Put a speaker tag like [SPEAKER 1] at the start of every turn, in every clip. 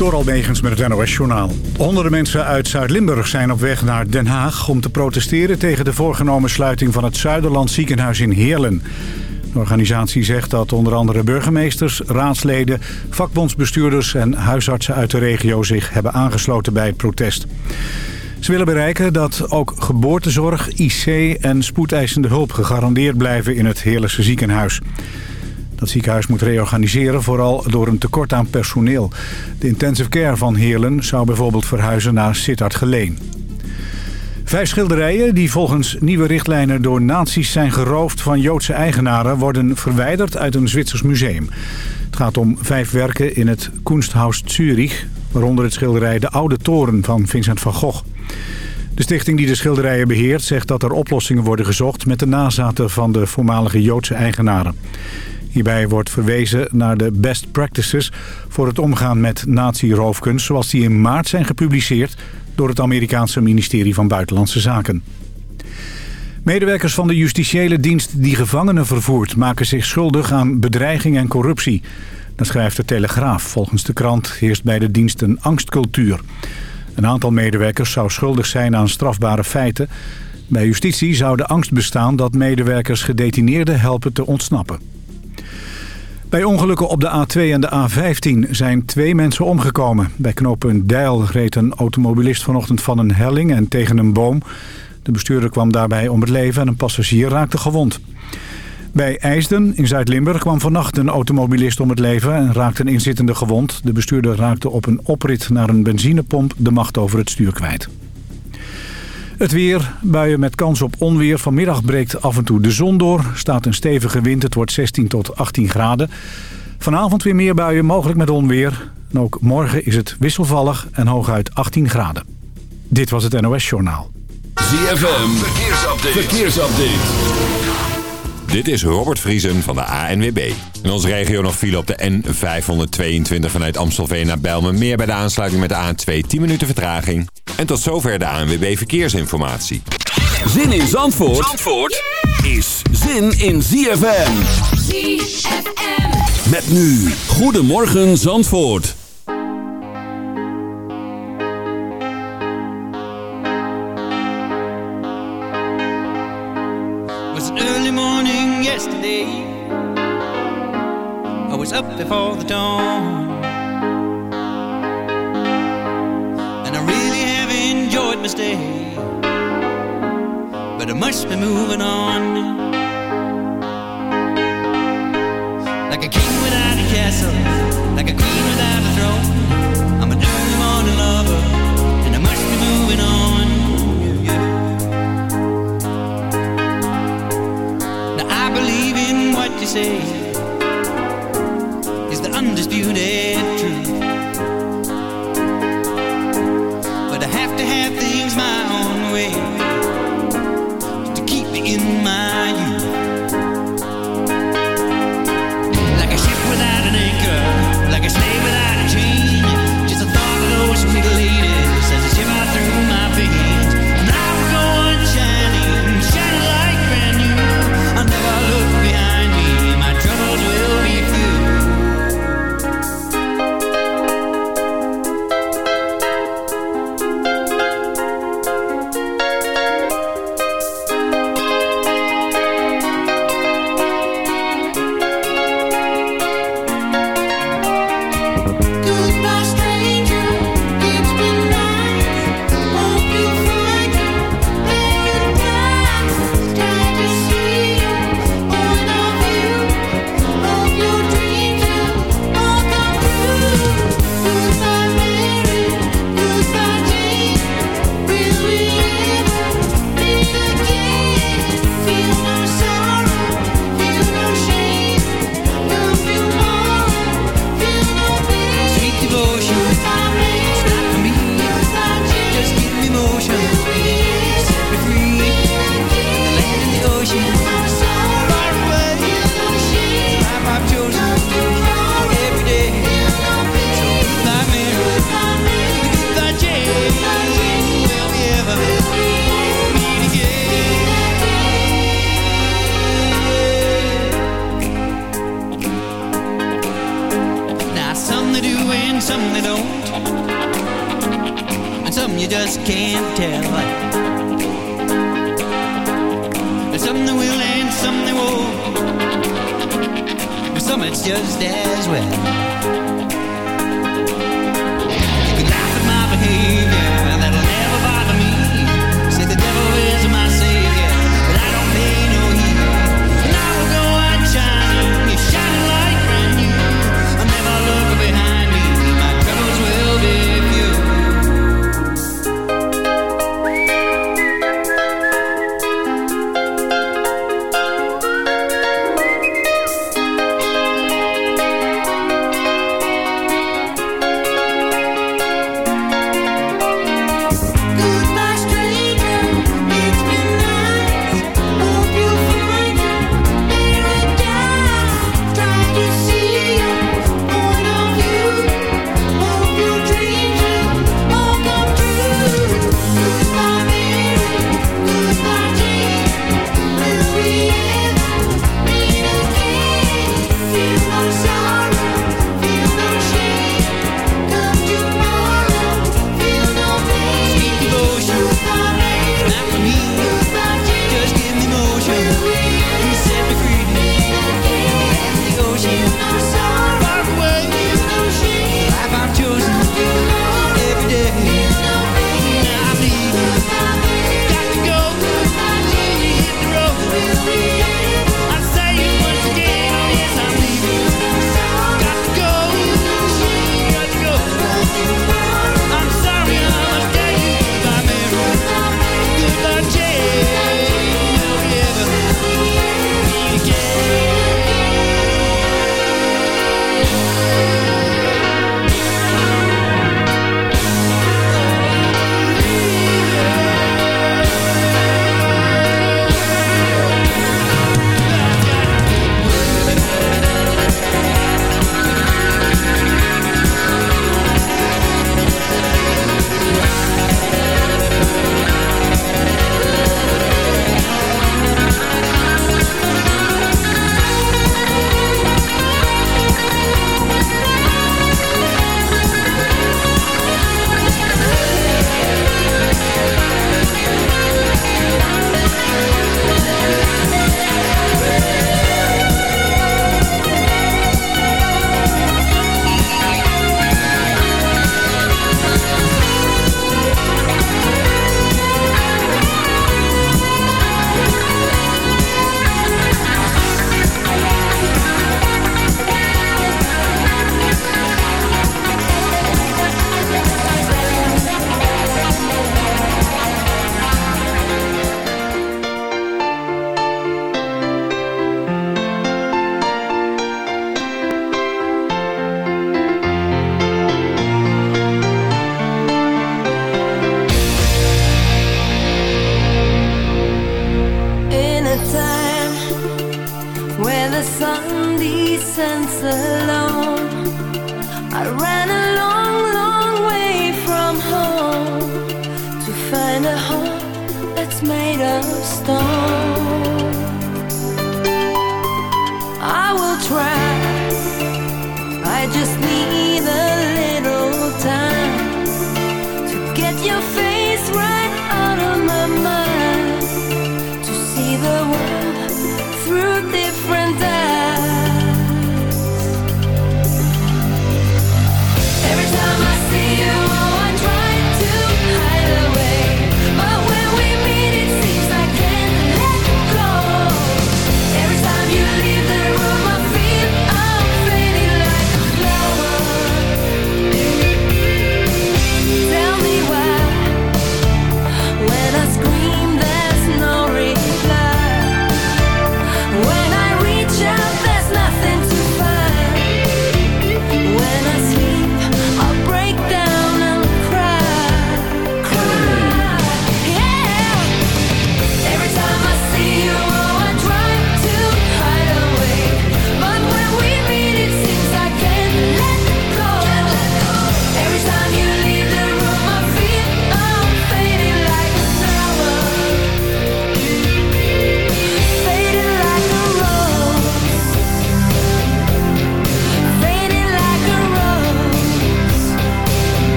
[SPEAKER 1] Door Almegens met het NOS-journaal. Honderden mensen uit Zuid-Limburg zijn op weg naar Den Haag... om te protesteren tegen de voorgenomen sluiting van het Zuiderland ziekenhuis in Heerlen. De organisatie zegt dat onder andere burgemeesters, raadsleden... vakbondsbestuurders en huisartsen uit de regio zich hebben aangesloten bij het protest. Ze willen bereiken dat ook geboortezorg, IC en spoedeisende hulp gegarandeerd blijven in het Heerlense ziekenhuis. Dat ziekenhuis moet reorganiseren, vooral door een tekort aan personeel. De intensive care van Heerlen zou bijvoorbeeld verhuizen naar Sittard Geleen. Vijf schilderijen die volgens nieuwe richtlijnen door nazi's zijn geroofd van Joodse eigenaren... worden verwijderd uit een Zwitsers museum. Het gaat om vijf werken in het Kunsthaus Zurich... waaronder het schilderij De Oude Toren van Vincent van Gogh. De stichting die de schilderijen beheert zegt dat er oplossingen worden gezocht... met de nazaten van de voormalige Joodse eigenaren. Hierbij wordt verwezen naar de best practices voor het omgaan met nazi-roofkunst... zoals die in maart zijn gepubliceerd door het Amerikaanse ministerie van Buitenlandse Zaken. Medewerkers van de justitiële dienst die gevangenen vervoert... maken zich schuldig aan bedreiging en corruptie. Dat schrijft de Telegraaf. Volgens de krant heerst bij de dienst een angstcultuur. Een aantal medewerkers zou schuldig zijn aan strafbare feiten. Bij justitie zou de angst bestaan dat medewerkers gedetineerden helpen te ontsnappen. Bij ongelukken op de A2 en de A15 zijn twee mensen omgekomen. Bij knooppunt Deil reed een automobilist vanochtend van een helling en tegen een boom. De bestuurder kwam daarbij om het leven en een passagier raakte gewond. Bij IJsden in Zuid-Limburg kwam vannacht een automobilist om het leven en raakte een inzittende gewond. De bestuurder raakte op een oprit naar een benzinepomp de macht over het stuur kwijt. Het weer, buien met kans op onweer. Vanmiddag breekt af en toe de zon door. Staat een stevige wind, het wordt 16 tot 18 graden. Vanavond weer meer buien, mogelijk met onweer. En ook morgen is het wisselvallig en hooguit 18 graden. Dit was het NOS Journaal.
[SPEAKER 2] ZFM, verkeersupdate. verkeersupdate. Dit is Robert Vriesen van de ANWB. In onze regio nog file op de N522 vanuit Amstelveen naar Bijlmer. Meer bij de aansluiting met de A2 10 minuten vertraging. En tot zover de ANWB Verkeersinformatie.
[SPEAKER 3] Zin in Zandvoort, Zandvoort is zin in ZFM. ZFM. Met nu. Goedemorgen Zandvoort.
[SPEAKER 4] Yesterday. I was up before the dawn. And I really have enjoyed my stay. But I must be moving on. Like a king without a castle, is the undisputed.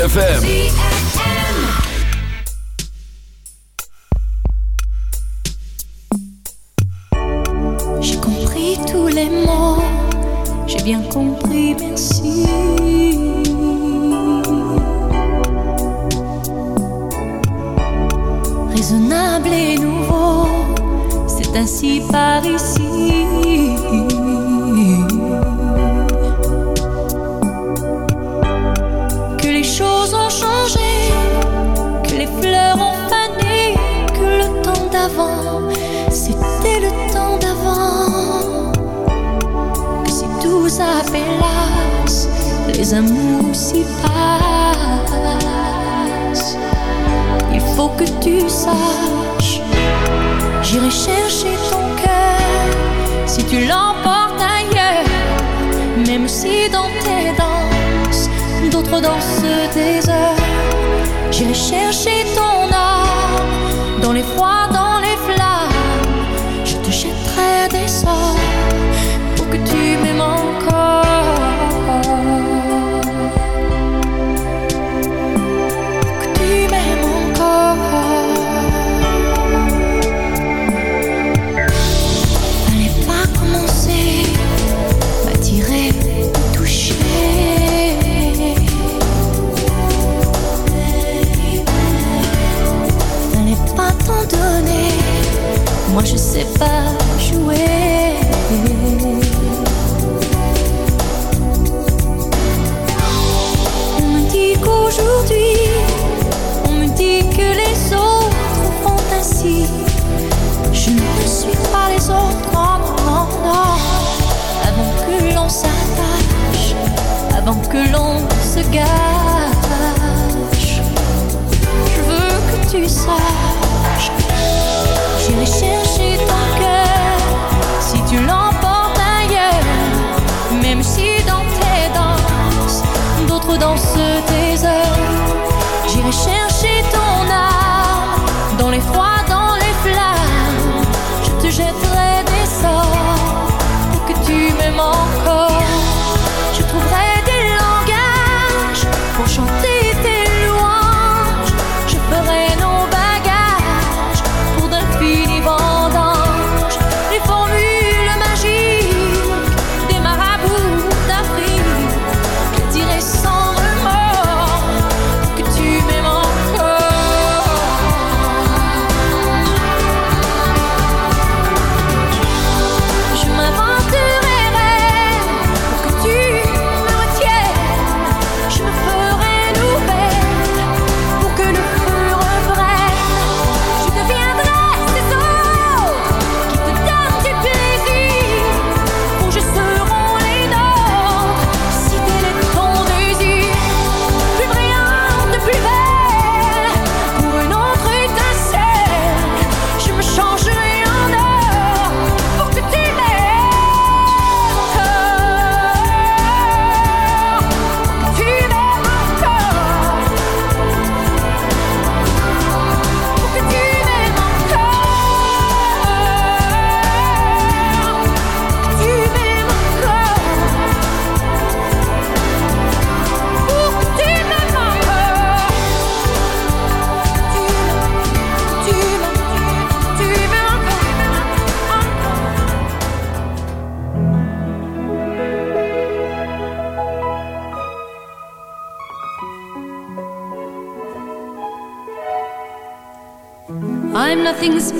[SPEAKER 3] ZFM.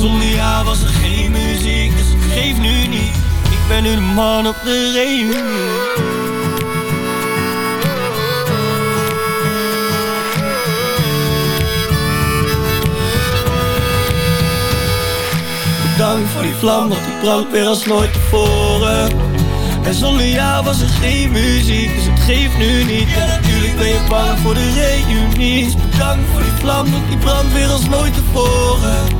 [SPEAKER 5] zonder jou was er geen muziek, dus het geeft nu niet. Ik ben nu de man op de reunie. Bedankt voor die vlam, want die brandt weer als nooit tevoren. En zonder jou was er geen muziek, dus het geeft nu niet. En natuurlijk ben je bang voor de reunie. Dus bedankt voor die vlam, want die brandt weer als nooit tevoren.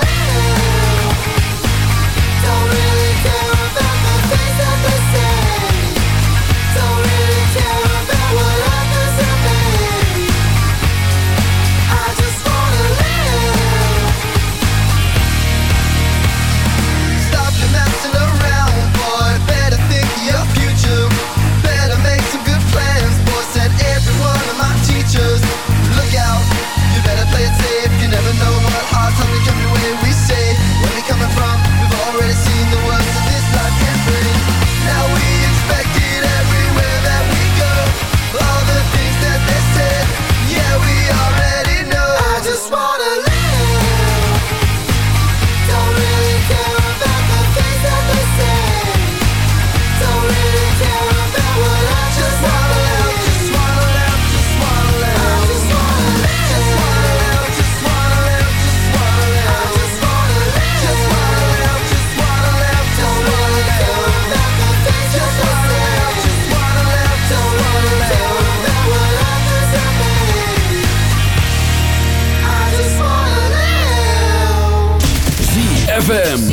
[SPEAKER 3] ZFM.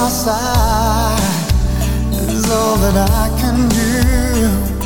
[SPEAKER 6] My side is all that I can do.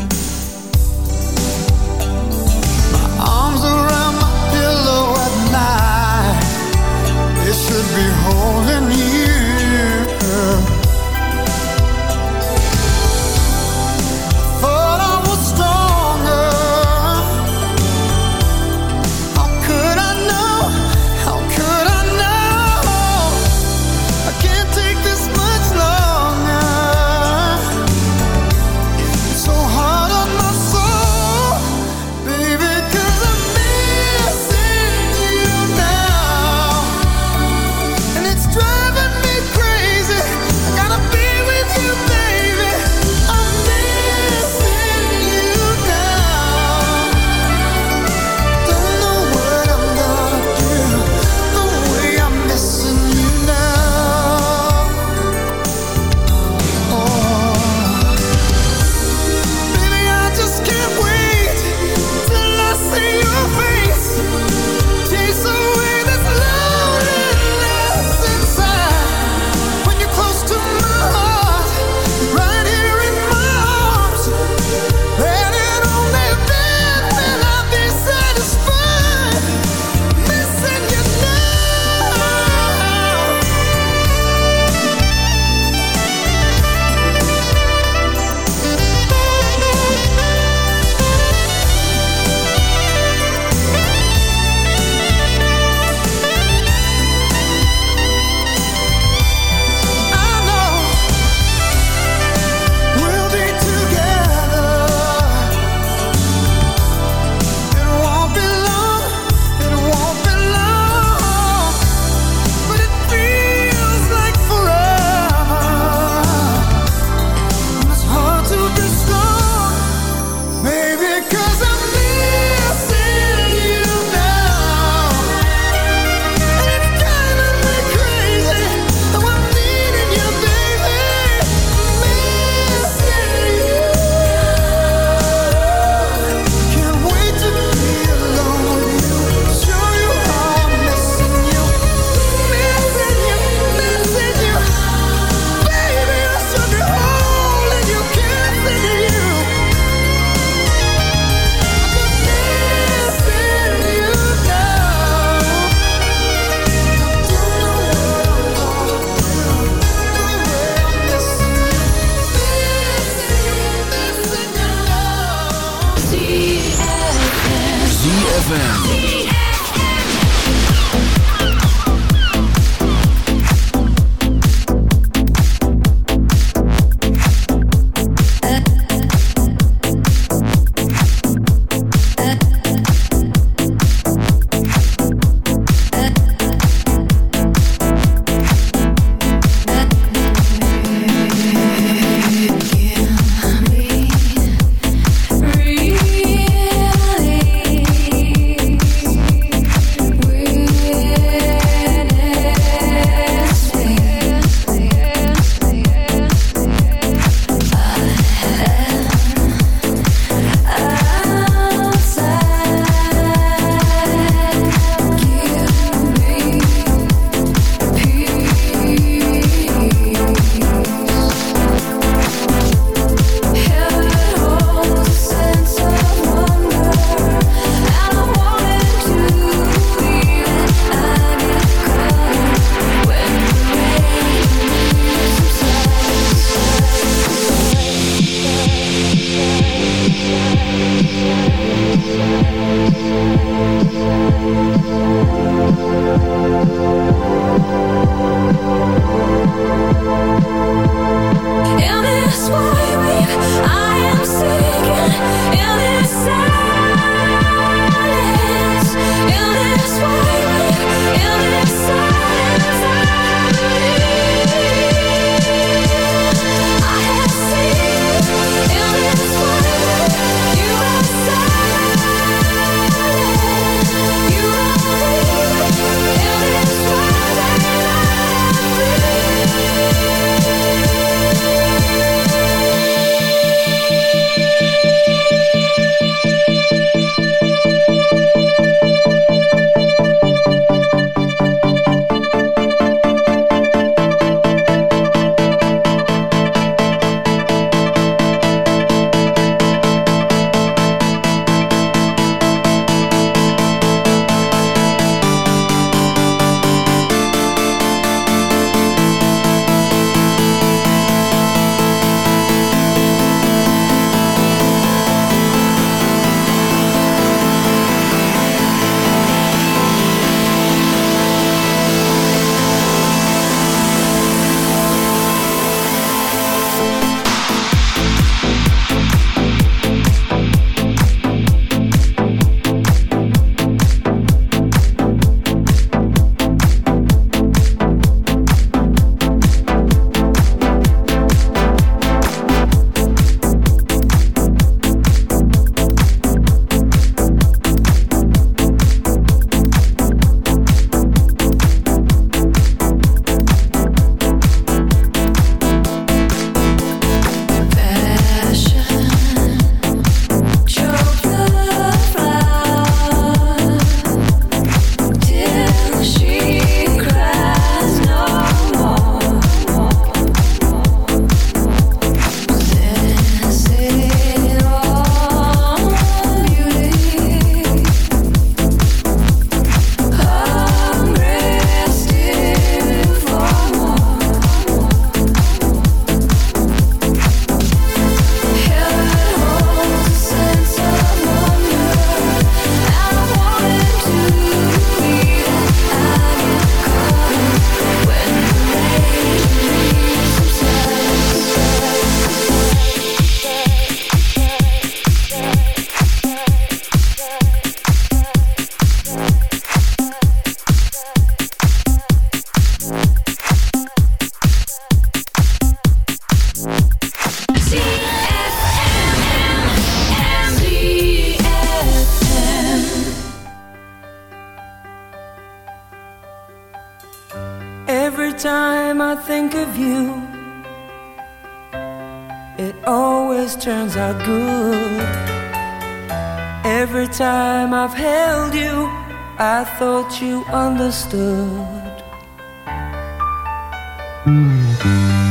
[SPEAKER 6] understood.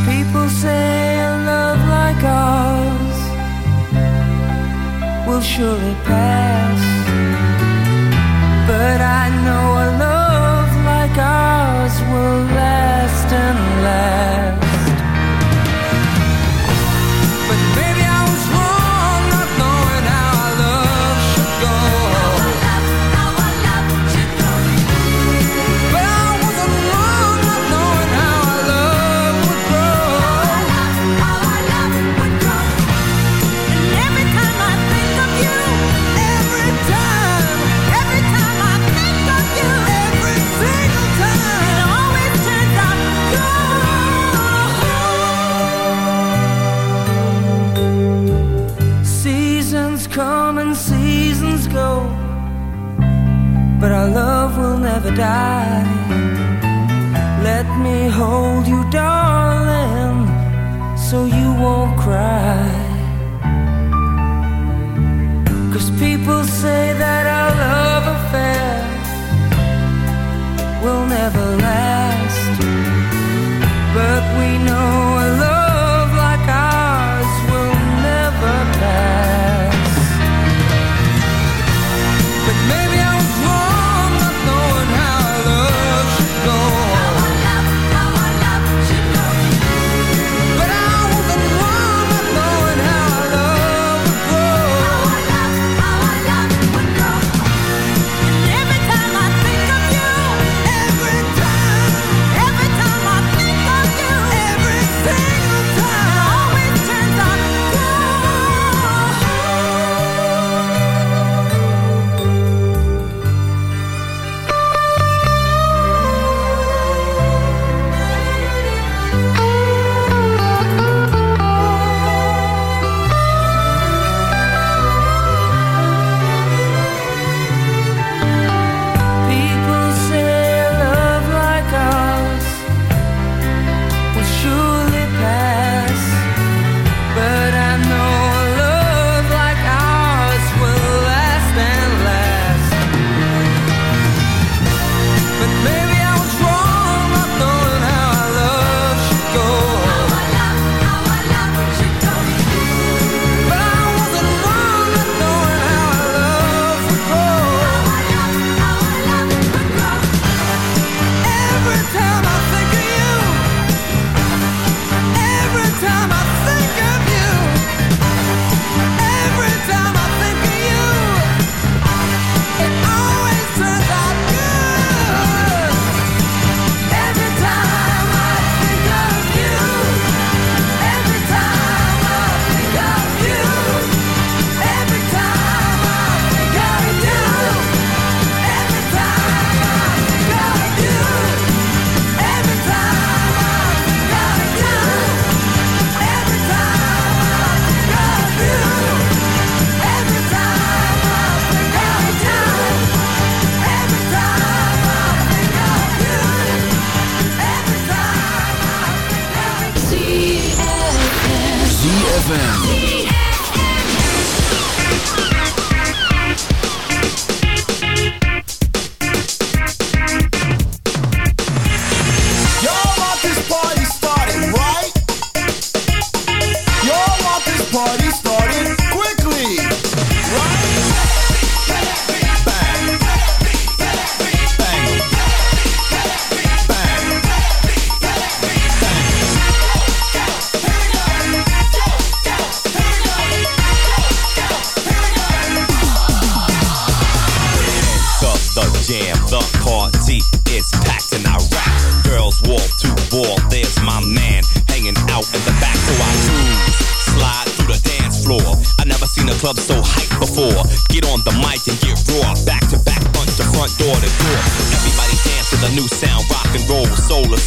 [SPEAKER 6] People say a love like ours will surely pass, but I know. never die. Let me hold you, darling, so you won't cry.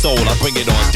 [SPEAKER 7] soul. I bring it on